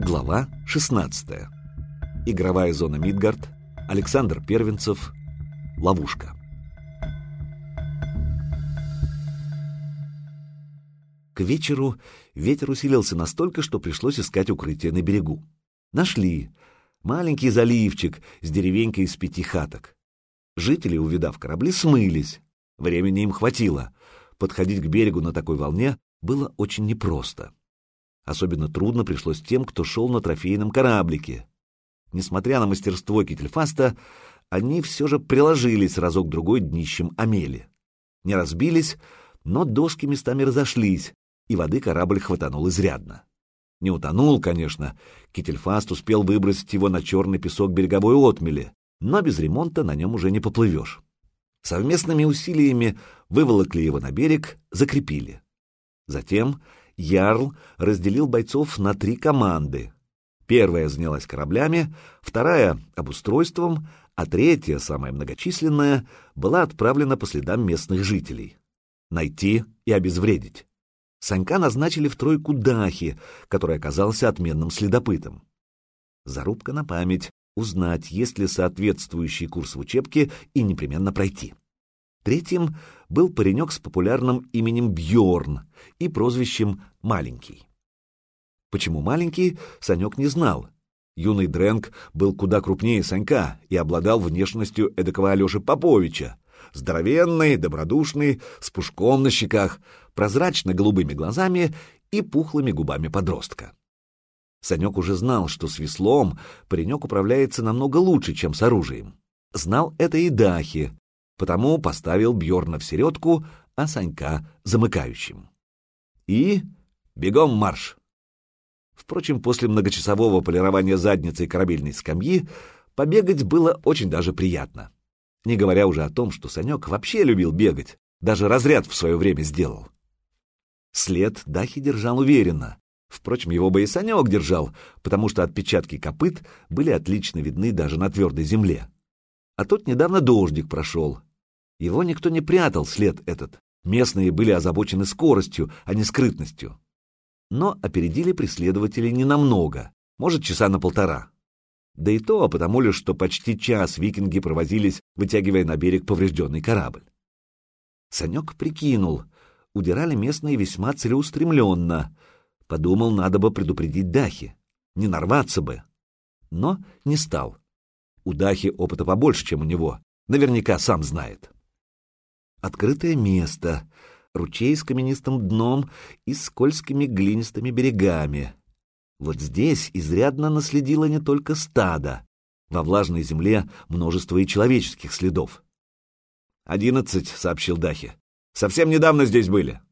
Глава 16. Игровая зона Мидгард. Александр Первенцев. Ловушка. К вечеру ветер усилился настолько, что пришлось искать укрытие на берегу. Нашли. Маленький заливчик с деревенькой из пяти хаток. Жители, увидав корабли, смылись. Времени им хватило. Подходить к берегу на такой волне было очень непросто. Особенно трудно пришлось тем, кто шел на трофейном кораблике. Несмотря на мастерство Кительфаста, они все же приложились разок-другой днищем Амели. Не разбились, но доски местами разошлись, и воды корабль хватанул изрядно. Не утонул, конечно, Кительфаст успел выбросить его на черный песок береговой отмели, но без ремонта на нем уже не поплывешь. Совместными усилиями выволокли его на берег, закрепили. Затем Ярл разделил бойцов на три команды. Первая занялась кораблями, вторая — обустройством, а третья, самая многочисленная, была отправлена по следам местных жителей. Найти и обезвредить. Санька назначили в тройку Дахи, который оказался отменным следопытом. Зарубка на память — узнать, есть ли соответствующий курс в учебке и непременно пройти. Третьим был паренек с популярным именем Бьорн и прозвищем Маленький. Почему маленький, Санек не знал. Юный Дрэнк был куда крупнее Санька и обладал внешностью эдакого Алеши Поповича. Здоровенный, добродушный, с пушком на щеках, прозрачно-голубыми глазами и пухлыми губами подростка. Санек уже знал, что с веслом паренек управляется намного лучше, чем с оружием. Знал это и Дахи, потому поставил Бьорна в середку, а Санька замыкающим. И бегом марш! Впрочем, после многочасового полирования задницы корабельной скамьи побегать было очень даже приятно. Не говоря уже о том, что Санек вообще любил бегать, даже разряд в свое время сделал. След Дахи держал уверенно. Впрочем, его бы и Санек держал, потому что отпечатки копыт были отлично видны даже на твердой земле. А тут недавно дождик прошел. Его никто не прятал, след этот. Местные были озабочены скоростью, а не скрытностью. Но опередили преследователи ненамного, может, часа на полтора. Да и то потому лишь, что почти час викинги провозились, вытягивая на берег поврежденный корабль. Санек прикинул, удирали местные весьма целеустремленно. Подумал, надо бы предупредить Дахи, не нарваться бы. Но не стал. У Дахи опыта побольше, чем у него, наверняка сам знает. Открытое место, ручей с каменистым дном и скользкими глинистыми берегами. Вот здесь изрядно наследило не только стадо. Во влажной земле множество и человеческих следов. «Одиннадцать», — сообщил Дахи. «Совсем недавно здесь были».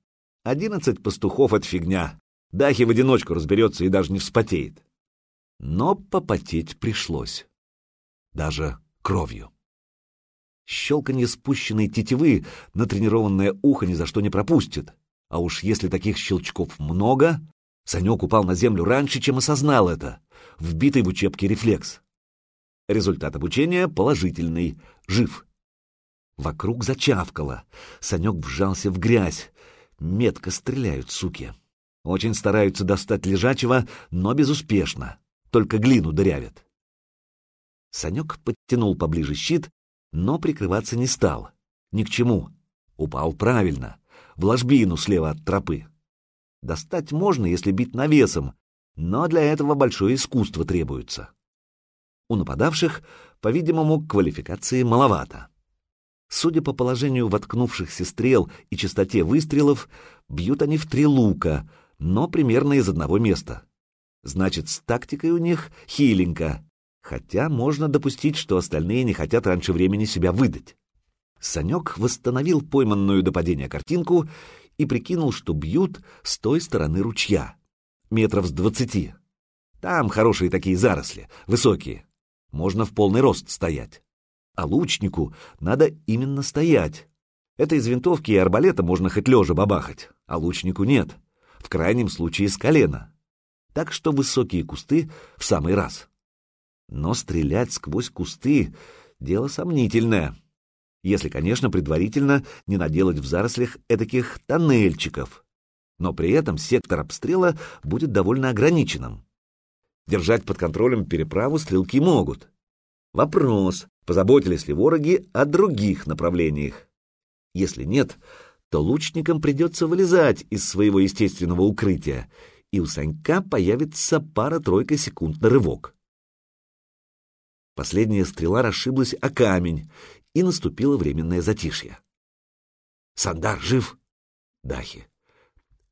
«Одиннадцать пастухов — это фигня. Дахи в одиночку разберется и даже не вспотеет». Но попотеть пришлось. Даже кровью. Щелканье спущенной тетивы натренированное ухо ни за что не пропустит. А уж если таких щелчков много... Санек упал на землю раньше, чем осознал это. Вбитый в учебке рефлекс. Результат обучения положительный. Жив. Вокруг зачавкало. Санек вжался в грязь. Метко стреляют, суки. Очень стараются достать лежачего, но безуспешно. Только глину дырявят. Санек подтянул поближе щит но прикрываться не стал. Ни к чему. Упал правильно, в ложбину слева от тропы. Достать можно, если бить навесом, но для этого большое искусство требуется. У нападавших, по-видимому, квалификации маловато. Судя по положению воткнувшихся стрел и частоте выстрелов, бьют они в три лука, но примерно из одного места. Значит, с тактикой у них хиленько, Хотя можно допустить, что остальные не хотят раньше времени себя выдать. Санек восстановил пойманную до падения картинку и прикинул, что бьют с той стороны ручья, метров с двадцати. Там хорошие такие заросли, высокие. Можно в полный рост стоять. А лучнику надо именно стоять. Это из винтовки и арбалета можно хоть лежа бабахать, а лучнику нет. В крайнем случае с колена. Так что высокие кусты в самый раз. Но стрелять сквозь кусты — дело сомнительное. Если, конечно, предварительно не наделать в зарослях этаких тоннельчиков. Но при этом сектор обстрела будет довольно ограниченным. Держать под контролем переправу стрелки могут. Вопрос, позаботились ли вороги о других направлениях. Если нет, то лучникам придется вылезать из своего естественного укрытия, и у Санька появится пара-тройка секунд на рывок. Последняя стрела расшиблась о камень, и наступило временное затишье. «Сандар жив?» «Дахи».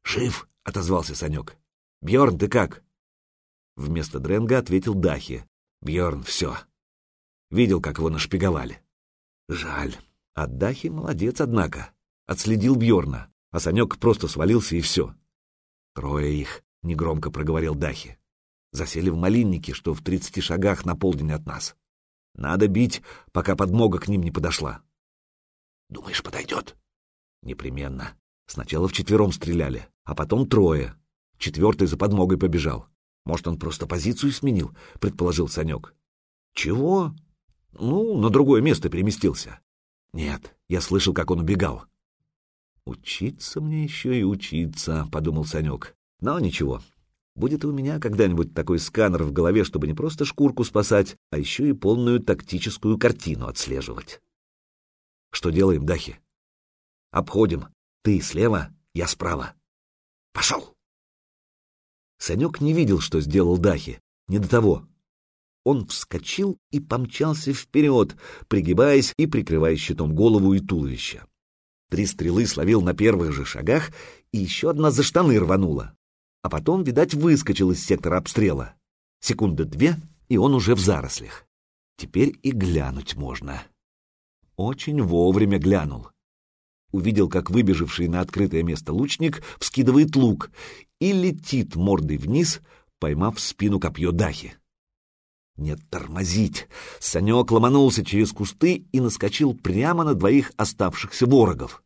«Жив», — отозвался Санек. Бьорн, ты как?» Вместо Дренга ответил Дахи. Бьорн, все. Видел, как его нашпиговали. Жаль. А Дахи молодец, однако. Отследил Бьорна, а Санек просто свалился и все. Трое их, — негромко проговорил Дахи. Засели в малиннике, что в тридцати шагах на полдень от нас. Надо бить, пока подмога к ним не подошла. Думаешь, подойдет? Непременно. Сначала вчетвером стреляли, а потом трое. Четвертый за подмогой побежал. Может, он просто позицию сменил, предположил Санек. Чего? Ну, на другое место переместился. Нет, я слышал, как он убегал. Учиться мне еще и учиться, подумал Санек. Но ничего, Будет у меня когда-нибудь такой сканер в голове, чтобы не просто шкурку спасать, а еще и полную тактическую картину отслеживать. Что делаем, Дахи? Обходим. Ты слева, я справа. Пошел! Санек не видел, что сделал Дахи. Не до того. Он вскочил и помчался вперед, пригибаясь и прикрывая щитом голову и туловище. Три стрелы словил на первых же шагах, и еще одна за штаны рванула а потом, видать, выскочил из сектора обстрела. Секунды две, и он уже в зарослях. Теперь и глянуть можно. Очень вовремя глянул. Увидел, как выбежавший на открытое место лучник вскидывает лук и летит мордой вниз, поймав в спину копье Дахи. Нет, тормозить! Санек ломанулся через кусты и наскочил прямо на двоих оставшихся ворогов.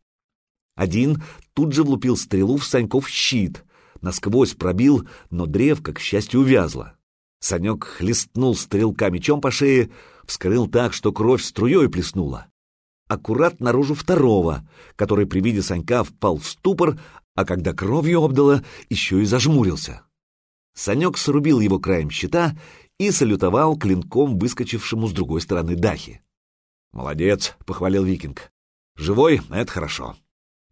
Один тут же влупил стрелу в Саньков щит — насквозь пробил, но древко, к счастью, увязло. Санек хлестнул стрелка мечом по шее, вскрыл так, что кровь струей плеснула. Аккурат наружу второго, который при виде Санька впал в ступор, а когда кровью обдало, еще и зажмурился. Санек срубил его краем щита и салютовал клинком выскочившему с другой стороны Дахи. «Молодец», — похвалил викинг. «Живой — это хорошо»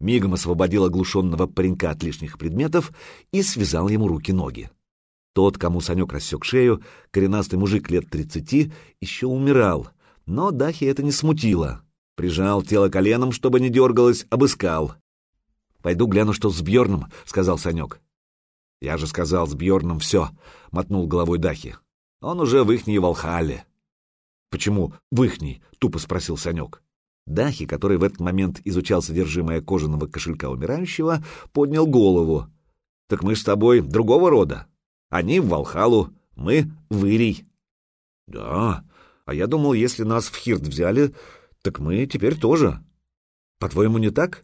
мигом освободил оглушенного паренька от лишних предметов и связал ему руки-ноги. Тот, кому Санек рассек шею, коренастый мужик лет тридцати, еще умирал, но Дахи это не смутило. Прижал тело коленом, чтобы не дергалось, обыскал. «Пойду гляну, что с Бьерном», — сказал Санек. «Я же сказал, с Бьерном все», — мотнул головой Дахи. «Он уже в ихней Волхале». «Почему в ихней?» — тупо спросил Санек. Дахи, который в этот момент изучал содержимое кожаного кошелька умирающего, поднял голову. «Так мы с тобой другого рода. Они в Волхалу, мы в Ирий». «Да, а я думал, если нас в Хирт взяли, так мы теперь тоже. По-твоему, не так?»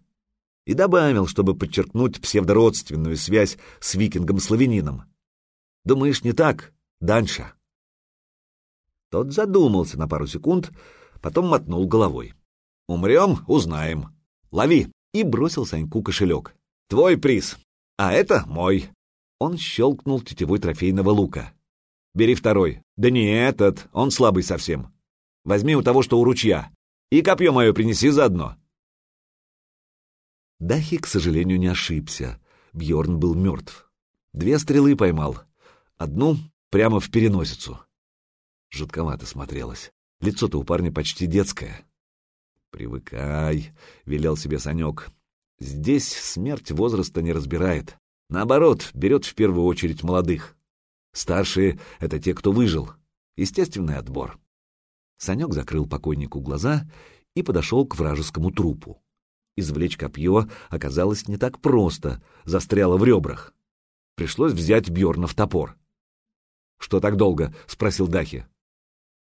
И добавил, чтобы подчеркнуть псевдородственную связь с викингом-славянином. «Думаешь, не так, Данша?» Тот задумался на пару секунд, потом мотнул головой. Умрем — узнаем. Лови!» И бросил Саньку кошелек. «Твой приз, а это мой». Он щелкнул тетевой трофейного лука. «Бери второй». «Да не этот, он слабый совсем. Возьми у того, что у ручья. И копье мое принеси заодно». Дахи, к сожалению, не ошибся. Бьорн был мертв. Две стрелы поймал. Одну прямо в переносицу. Жутковато смотрелось. Лицо-то у парня почти детское. «Привыкай», — велел себе Санек. «Здесь смерть возраста не разбирает. Наоборот, берет в первую очередь молодых. Старшие — это те, кто выжил. Естественный отбор». Санек закрыл покойнику глаза и подошел к вражескому трупу. Извлечь копье оказалось не так просто, застряло в ребрах. Пришлось взять Бьорна в топор. «Что так долго?» — спросил Дахи.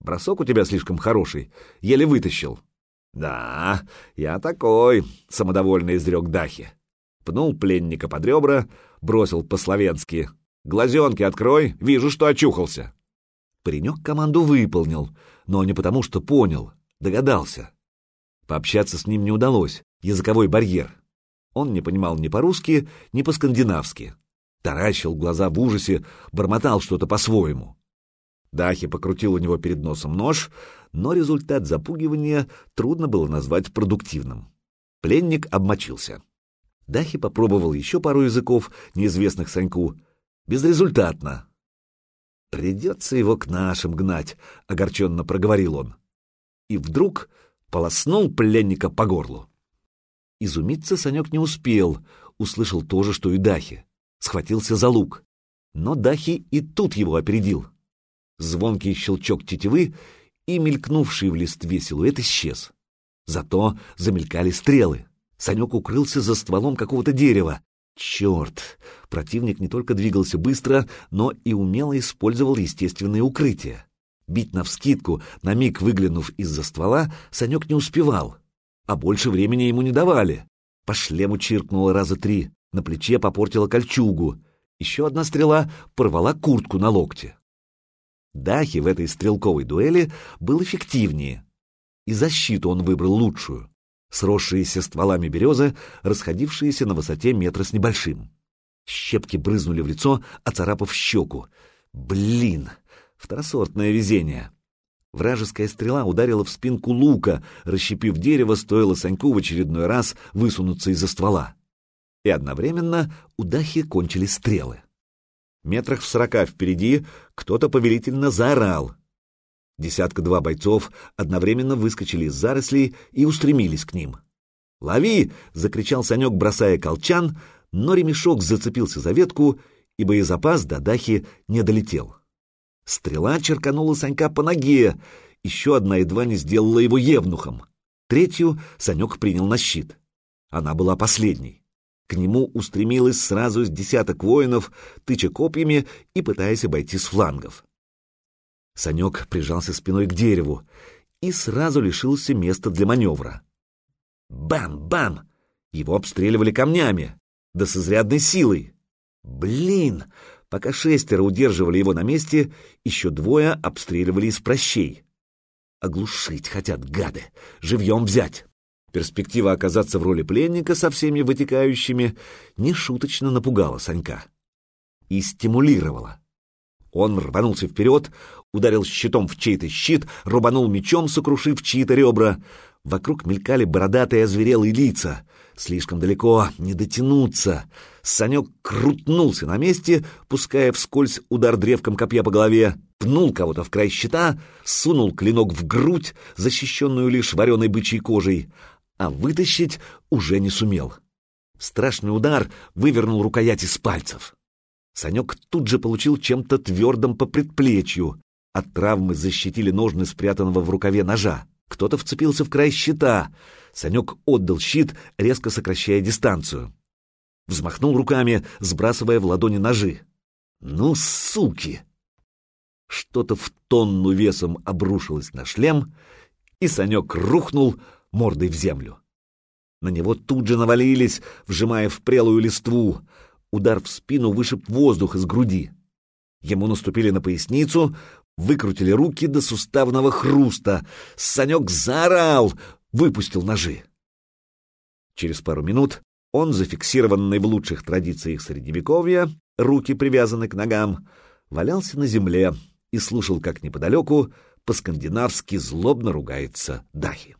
«Бросок у тебя слишком хороший, еле вытащил». «Да, я такой», — самодовольно изрек Дахи. Пнул пленника под ребра, бросил по-словенски. «Глазенки открой, вижу, что очухался». Паренек команду выполнил, но не потому, что понял, догадался. Пообщаться с ним не удалось, языковой барьер. Он не понимал ни по-русски, ни по-скандинавски. таращил глаза в ужасе, бормотал что-то по-своему. Дахи покрутил у него перед носом нож, но результат запугивания трудно было назвать продуктивным. Пленник обмочился. Дахи попробовал еще пару языков, неизвестных Саньку. Безрезультатно. «Придется его к нашим гнать», — огорченно проговорил он. И вдруг полоснул пленника по горлу. Изумиться Санек не успел, услышал то же, что и Дахи. Схватился за лук. Но Дахи и тут его опередил. Звонкий щелчок тетивы, и мелькнувший в листве силуэт исчез. Зато замелькали стрелы. Санек укрылся за стволом какого-то дерева. Черт! Противник не только двигался быстро, но и умело использовал естественные укрытия. Бить навскидку, на миг выглянув из-за ствола, Санек не успевал. А больше времени ему не давали. По шлему чиркнуло раза три, на плече попортила кольчугу. Еще одна стрела порвала куртку на локте. Дахи в этой стрелковой дуэли был эффективнее. И защиту он выбрал лучшую. Сросшиеся стволами березы, расходившиеся на высоте метра с небольшим. Щепки брызнули в лицо, оцарапав щеку. Блин! Второсортное везение. Вражеская стрела ударила в спинку лука, расщепив дерево, стоило Саньку в очередной раз высунуться из-за ствола. И одновременно у Дахи кончились стрелы. Метрах в сорока впереди кто-то повелительно заорал. Десятка-два бойцов одновременно выскочили из зарослей и устремились к ним. «Лови!» — закричал Санек, бросая колчан, но ремешок зацепился за ветку, и боезапас до Дахи не долетел. Стрела черканула Санька по ноге, еще одна едва не сделала его евнухом. Третью Санек принял на щит. Она была последней. К нему устремилось сразу с десяток воинов, тыча копьями и пытаясь обойти с флангов. Санек прижался спиной к дереву и сразу лишился места для маневра. Бам-бам! Его обстреливали камнями, да с изрядной силой. Блин! Пока шестеро удерживали его на месте, еще двое обстреливали из прощей. Оглушить хотят гады, живьем взять. Перспектива оказаться в роли пленника со всеми вытекающими нешуточно напугала Санька. И стимулировала. Он рванулся вперед, ударил щитом в чей-то щит, рубанул мечом, сокрушив чьи-то ребра. Вокруг мелькали бородатые озверелые лица. Слишком далеко, не дотянуться. Санек крутнулся на месте, пуская вскользь удар древком копья по голове, пнул кого-то в край щита, сунул клинок в грудь, защищенную лишь вареной бычьей кожей, а вытащить уже не сумел. Страшный удар вывернул рукоять из пальцев. Санек тут же получил чем-то твердым по предплечью. От травмы защитили ножны спрятанного в рукаве ножа. Кто-то вцепился в край щита. Санек отдал щит, резко сокращая дистанцию. Взмахнул руками, сбрасывая в ладони ножи. «Ну, суки!» Что-то в тонну весом обрушилось на шлем, и Санек рухнул, мордой в землю. На него тут же навалились, вжимая в прелую листву. Удар в спину вышиб воздух из груди. Ему наступили на поясницу, выкрутили руки до суставного хруста. Санек заорал, выпустил ножи. Через пару минут он, зафиксированный в лучших традициях Средневековья, руки привязаны к ногам, валялся на земле и слушал, как неподалеку по-скандинавски злобно ругается Дахи.